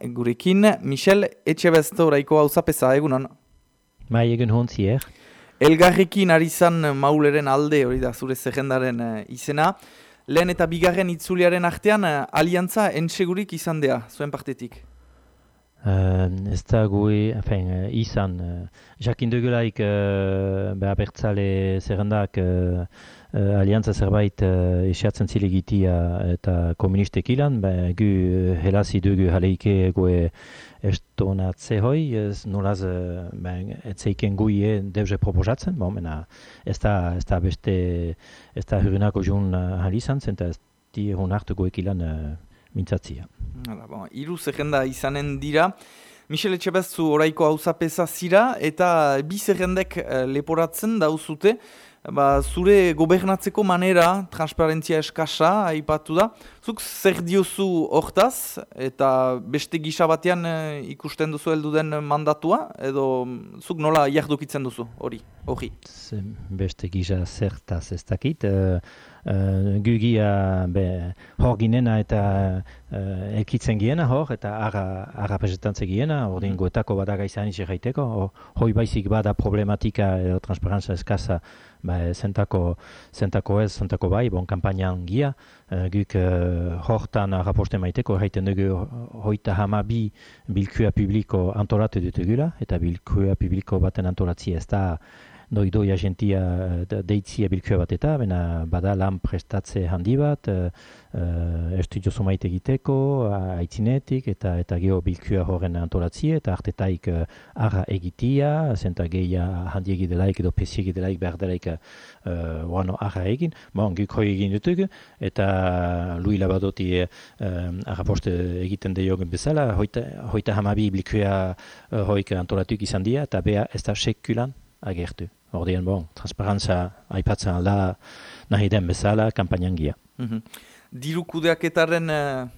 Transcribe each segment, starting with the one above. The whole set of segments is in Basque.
Gurekin, Michel Etxebesto oraiko hau zapesa, egunon? Bai, egun hon zier. Elgarrekin ari zan mauleren alde, hori da, zure zehendaren uh, izena. Lehen eta bigarren itzuliaren artean, uh, aliantza entsegurik izan dea, zuen partetik? Uh, ez da gui, afen, uh, izan, uh, jakin dugulaik uh, beha bertzale zerrendak uh, uh, aliantza zerbait uh, esiatzen zilegitia eta komunistek ilan, ba, gu uh, helazi dugu jaleike goe estonatze hoi, ez nolaz uh, ben, etzeiken gui e deuze proposatzen, bon, mena, ez da, ez da beste, ez da hurunako jun uh, halizan, zenta ez di hon hartu goek ilan uh, mintzatzia. Hala, bon, iru zerrenda izanen dira, Michel Etxebestu oraiko hau zapesa zira, eta bi zerrendek uh, leporatzen dauzute, ba, zure gobernatzeko manera, transparentzia eskasa, aipatu da. Zuk zer diozu hortaz, eta beste gisa batean eh, ikusten duzu heldu den mandatua, edo zuk nola jardukitzen duzu hori, hori? Beste gisa zertaz ez dakit. Uh, uh, gugia be, hor ginena eta uh, ekitzen giena hor, eta ara, ara giena, hori mm. goetako badaga izan izan gaiteko, hoi baizik bada problematika edo transparentza eskasa ba, zentako, zentako ez, zentako bai, bon kampainan gia, guk uh, hortan raposte maiteko, haiten dugu hoita hama bi bilkua publiko antolatu dutugula, eta bilkua publiko baten antolatzi ez da doi doi agentia deitzia bilkua bat eta, bena bada lan prestatze handi bat, uh, estudio zumait egiteko, aitzinetik, eta eta geho bilkua horren antolatzi, eta artetaik uh, ara egitia, zenta gehia handi egidelaik edo pesi egidelaik behar delaik uh, bueno, ara egin, bon, guk hoi egin dutug, eta lui labadoti uh, ara poste egiten deiogen bezala, hoita, hoita hamabi bilkua uh, hoik antolatuk izan dira, eta beha ez da sekulan agertu. Ordean, bon, transparentza aipatzen alda nahi den bezala kampainan gia. Mm -hmm. Diru kudeaketaren uh,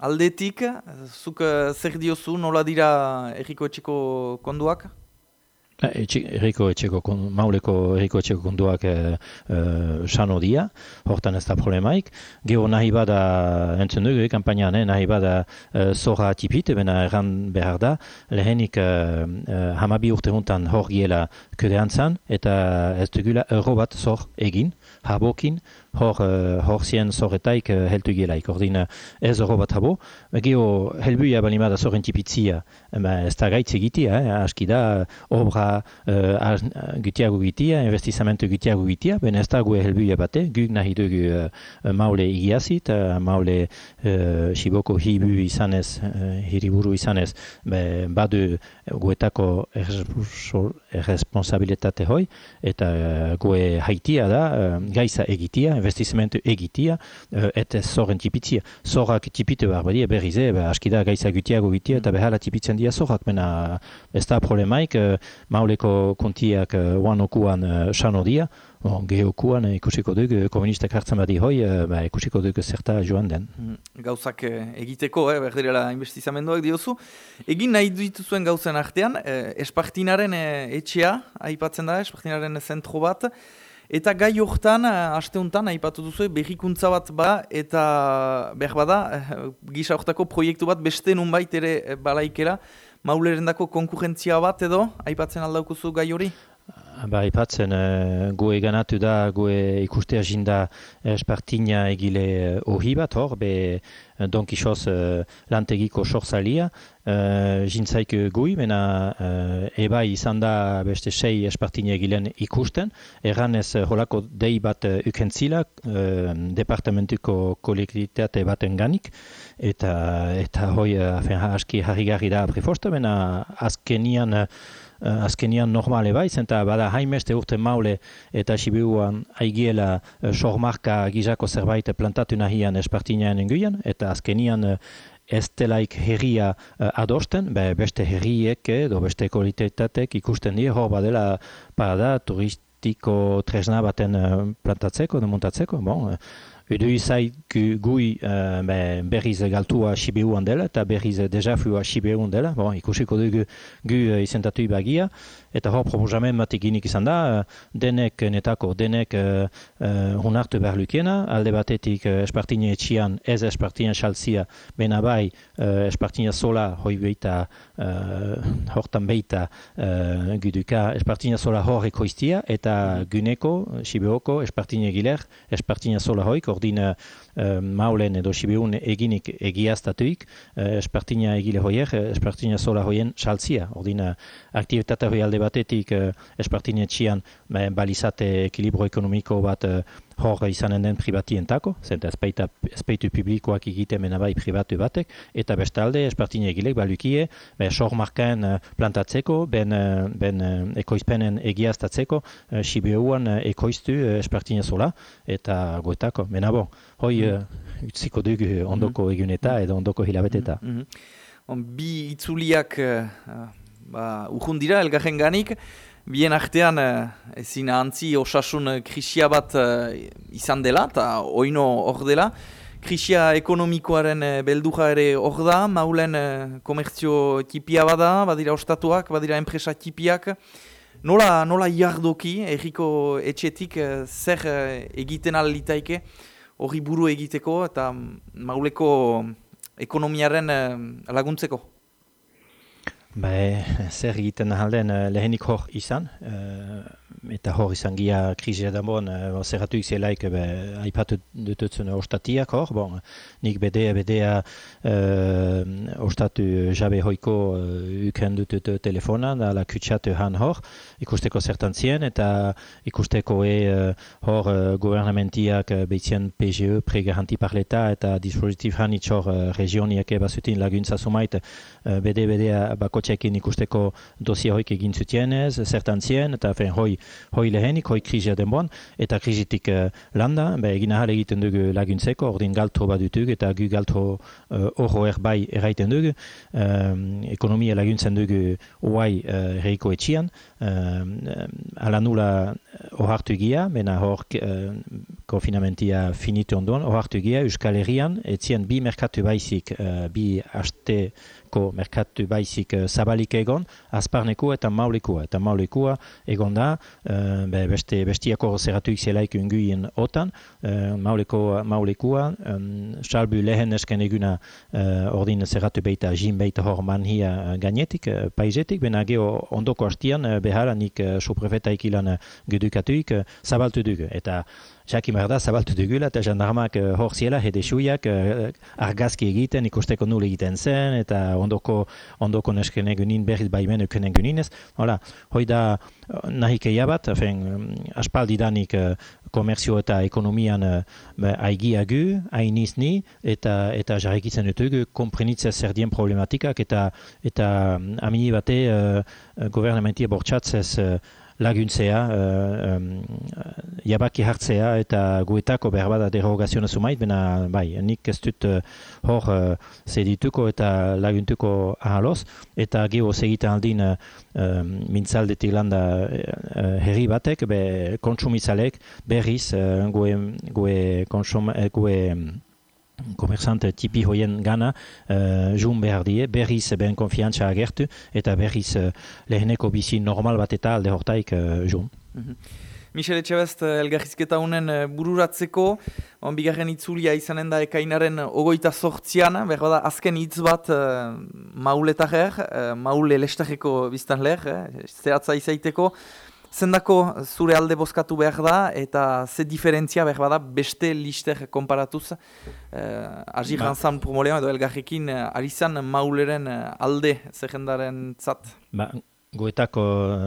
aldetik, zuk uh, zer diozu nola dira erriko etxeko konduak? Eriko etxeko, mauleko eriko etxeko konduak e, e, sano dia, hortan ez da problemaik. Gero nahi bada, entzun dugu, e, kampainan, eh, nahi bada e, zorra tipit, ebena erran behar da, lehenik e, e, hamabi urte hontan hor giela kudean zan, eta ez dugula euro bat zor egin, habokin, hor, uh, hor zien zorretaik uh, heltu gelaik. Ordin uh, ez horro bat habo. Gio helbuia balimada zorren tipitzia, ez da gaitz egitia, eh? aski da obra uh, gutiago gitia, investizamentu gutiago gitia, ben ez da gue helbuia bate, guk nahi dugu uh, maule igiazit, uh, maule uh, xiboko hibu izanez, uh, hiriburu izanez, be, badu guetako erresponsabilitate hoi, eta gue haitia da, uh, gaiza egitia, investizimentu egitia, uh, eta zorren tipitzia. Zorrak tipitu behar badia berrize, ba, aski da gaiza gutiago gitia, eta behala tipitzen dia zorrak, mena ez da problemaik, uh, mauleko kontiak uh, okuan uh, xano dia, Bon, Gehokuan ikusiko duk, komunistak hartzen badi hoi, ba, ikusiko duk zerta joan den. Mm, gauzak egiteko, eh, berdirela investizamenduak diozu. Egin nahi dituzuen gauzen artean, eh, Espartinaren eh, etxea, aipatzen da, Espartinaren zentro bat, Eta gai hortan, eh, honetan, aipatu duzu, berrikuntza bat ba, eta behar bada, eh, gisa hortako proiektu bat beste nunbait ere eh, balaikera, maulerendako konkurrentzia bat edo, aipatzen aldaukuzu gai hori? Ba, ipatzen, uh, gue ganatu da, gue ikuste jinda espartina egile hori bat hor, be Don Quixoz uh, lantegiko sorzalia, uh, jintzaik gui, mena uh, eba izan da beste sei espartine egilen ikusten, erran ez holako dei bat uh, ukentzila, uh, departamentuko kolektitate baten ganik, eta, eta hoi uh, aski harri da aprifosta, mena azkenian uh, uh, azkenian normale bai, zenta bada haimeste urte maule eta sibiuan aigiela uh, sormarka gizako zerbait plantatu nahian espartinean inguian, eta azkenian uh, ez delaik herria uh, adosten, be, beste herriek edo beste kualitateak ikusten dira, hor badela parada turistiko tresna baten uh, plantatzeko, demontatzeko, bon, uh, Edo izai gui uh, berriz galtua Sibeuan dela eta berriz dezafua Sibeuan dela. Bon, ikusiko dugu gu uh, izentatu ibagia. Eta hor proposamen bat eginik izan da, denek netako, denek uh, uh, behar lukiena, alde batetik uh, espartine etxian, ez espartine xaltzia, bena bai uh, espartine sola hoi beita, uh, hortan beita uh, guduka, espartine sola hor ekoiztia, eta guneko, sibeoko, espartine giler, espartine sola hoik, ordin uh, maulen edo sibeun eginik egiaztatuik, uh, espartine egile hoier, espartine sola hoien xaltzia, ordin uh, aktivitate hoi alde batetik uh, espartinetxian ba, balizate ekilibro ekonomiko bat uh, hor izanen den privatientako, zenta espeitu publikoak egite menabai privatu batek, eta bestalde espartine egilek balukie, be, sor markaen uh, plantatzeko, ben, uh, ben uh, ekoizpenen egiaztatzeko, uh, Sibeuan uh, ekoiztu uh, espartine zola, eta goetako, menabo, hoi uh, utziko dugu ondoko mm eguneta edo ondoko hilabeteta. Mm -hmm. Bi itzuliak uh, ba, urrun dira elgarren ganik, bien artean uh, ezin antzi osasun eh, krisia bat uh, izan dela, eta oino hor dela. Krisia ekonomikoaren belduja ere hor da, maulen komertzio tipia bada, badira ostatuak, badira enpresa tipiak. Nola, nola jardoki, erriko etxetik, zer egiten alitaike, hori buru egiteko, eta mauleko ekonomiaren laguntzeko? Ba, zer egiten ahalden uh, lehenik hor izan, uh, eta hor izan gia krizia da bon, uh, zerratu izelaik be, aipatu dututzen ostatiak hor, bon, nik bedea, bedea uh, ostatu jabe hoiko uh, uken dutut telefona, da la kutsatu han hor, ikusteko zertan zien, eta ikusteko e uh, hor uh, gobernamentiak uh, behitzen PGE, pregaranti parleta, eta dispositif han itxor uh, regioniak ebazutin laguntza sumait, uh, bede, bedea bako txekin ikusteko dosia hoik egin zutienez, zertan zien, eta fen, hoi, hoi lehenik, hoi krizia denboan, eta krizitik uh, landa, be, egin ahal egiten dugu laguntzeko, ordin galtro bat dutug, eta gu galtro uh, oro erbai erraiten dugu, um, ekonomia laguntzen dugu oai uh, erreiko etxian, um, ala nula ohartu gia, bena hor uh, konfinamentia finitu ondoan, ohartu gia, Euskal Herrian, etzien bi merkatu baizik, uh, bi haste ko merkatu baizik uh, zabalik egon, azparneko eta maulekua. Eta maulekua egon da, uh, be, beste bestiako zerratu ikzelaik unguien otan, uh, mauleko, maulekua, um, salbu lehen esken eguna uh, ordin zerratu beita jin beita hor manhia uh, gainetik, uh, paizetik, bena geho ondoko hastian, uh, behar nik uh, soprefetaik ilan uh, gedukatuik, uh, zabaltu dugu. Eta Jaki da zabaltu dugula eta jandarmak uh, hor ziela, hede suiak, uh, argazki egiten, ikusteko nul egiten zen, eta ondoko, ondoko nesken egunin berriz baimen euken eguninez. Hola, hoi da nahik bat, fen, um, aspaldi danik komerzio eta ekonomian uh, aigiagu, hainizni, eta eta jarrekitzen dutugu, komprenitzea zer dien problematikak, eta, eta um, amini bate uh, gobernamentia bortxatzez uh, laguntzea, uh, um, jabaki hartzea eta guetako behar bada derogazioa zumait, bena bai, nik ez dut uh, hor uh, zedituko eta laguntuko ahaloz, eta geho segiten aldin uh, mintzaldetik landa uh, herri batek, be kontsumizalek berriz uh, goe, goe, konsum, goe komerzante tipi hoien gana uh, jun behar die, berriz ben konfiantza agertu eta berriz uh, leheneko bizi normal bat eta alde hortaik uh, jun. Mm -hmm. Michele Txabest, elgarrizketa honen bururatzeko, on bigarren itzulia izanen da ekainaren ogoita sortzian, behar da azken hitz bat uh, mauletak er, uh, maule lestareko biztan leher, eh, zehatza izaiteko, Zendako zure alde bozkatu behar da eta ze diferentzia behar bada beste lister konparatuz eh, Azir ba. Hansan edo elgarrekin eh, arizan mauleren eh, alde zehendaren zat? Ba, Goetako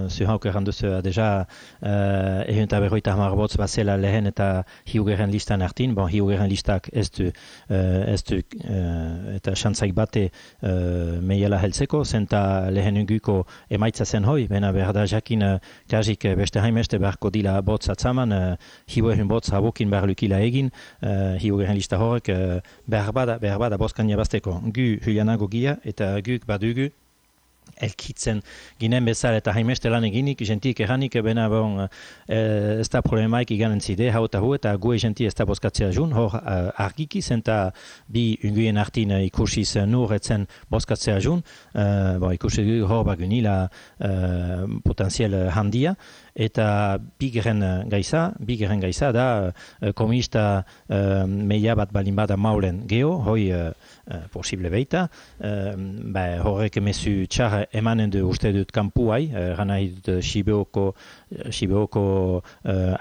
zuhauk erran duzu, deja uh, egin eta berroita hamar botz bazela lehen eta hiugeren listan hartin, bon, hiugeren listak ez du, uh, ez du uh, eta xantzaik bate uh, meiela heltzeko, zenta lehen unguko emaitza zen hoi, bena behar da jakin uh, kajik beste haimeste beharko dila botz atzaman, uh, hiugeren botz habokin behar lukila egin, uh, hiugeren lista horrek uh, behar bada, behar bada bozkan jabazteko. Gu hulianago gia eta guk badugu elkitzen ginen bezala. Eta haimeste lan eginik, jentik erranik, bena bon, e, ez da problemaik iganen zide, hau eta hu, eta gu jenti ez da boskatzea jun, hor uh, argiki zen, bi unguien artin uh, ikusiz uh, nur etzen boskatzea jun, uh, bon, ikusi hor bagunila uh, potenziel handia, eta bigeren gaiza, bigeren gaiza da uh, komunista uh, meia bat balin bada maulen geho, hoi uh, posible beita, uh, ba, horrek mesu txar emanen du uste dut kampuai, uh, gana dut Sibeoko, Sibeoko uh,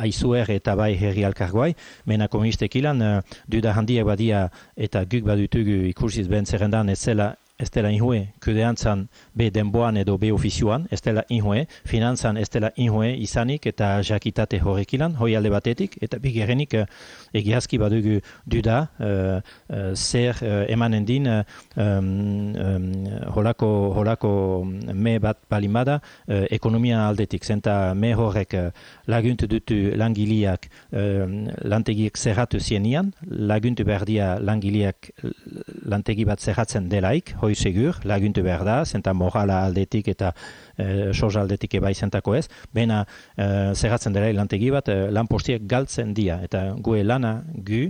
aizuer eta bai herri alkargoai, mena komunistek ilan, uh, duda handiak badia eta guk badutugu ikusiz ben zerrendan ez zela ez dela inhue kudeantzan be denboan edo be ofizioan, ez dela inhue, finanzan ez dela inhue izanik eta jakitate horrekilan, hoi alde batetik, eta bigerenik uh, egiazki badugu duda, uh, uh, zer uh, emanen din holako, holako me bat balimada uh, ekonomia aldetik, zenta me horrek uh, laguntu dutu langiliak uh, lantegiek zerratu zienian, laguntu berdia langiliak lantegi bat zerratzen delaik, hoi segur, laguntu behar da, zenta morala aldetik eta e, aldetik eba izentako ez, bena e, zerratzen dela lantegi bat, e, lan postiak galtzen dia, eta gue lana gu,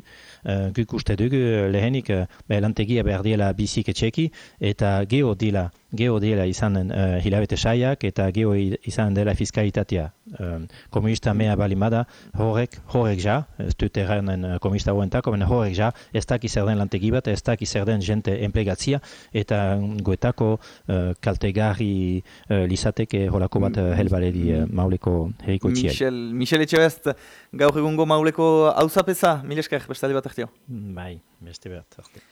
e, guk uste dugu lehenik e, lantegia behar diela bizik etxeki, eta geho dila, geho dela izanen uh, hilabete saiak eta geho izan dela fiskalitatea. Um, komunista mea balimada, horrek, horrek ja, ez dut erranen uh, komunista hoentako, horrek ja, ez dakiz zer den lantegi bat, ez dakiz zer den jente enplegatzia, eta goetako uh, kaltegarri uh, lizateke horako bat uh, helbaledi uh, mauleko heriko Michel, Michel Etxebest, gaur egungo mauleko hauzapeza, mileskak, bestali bat ahtio. Bai, beste bat ahtio.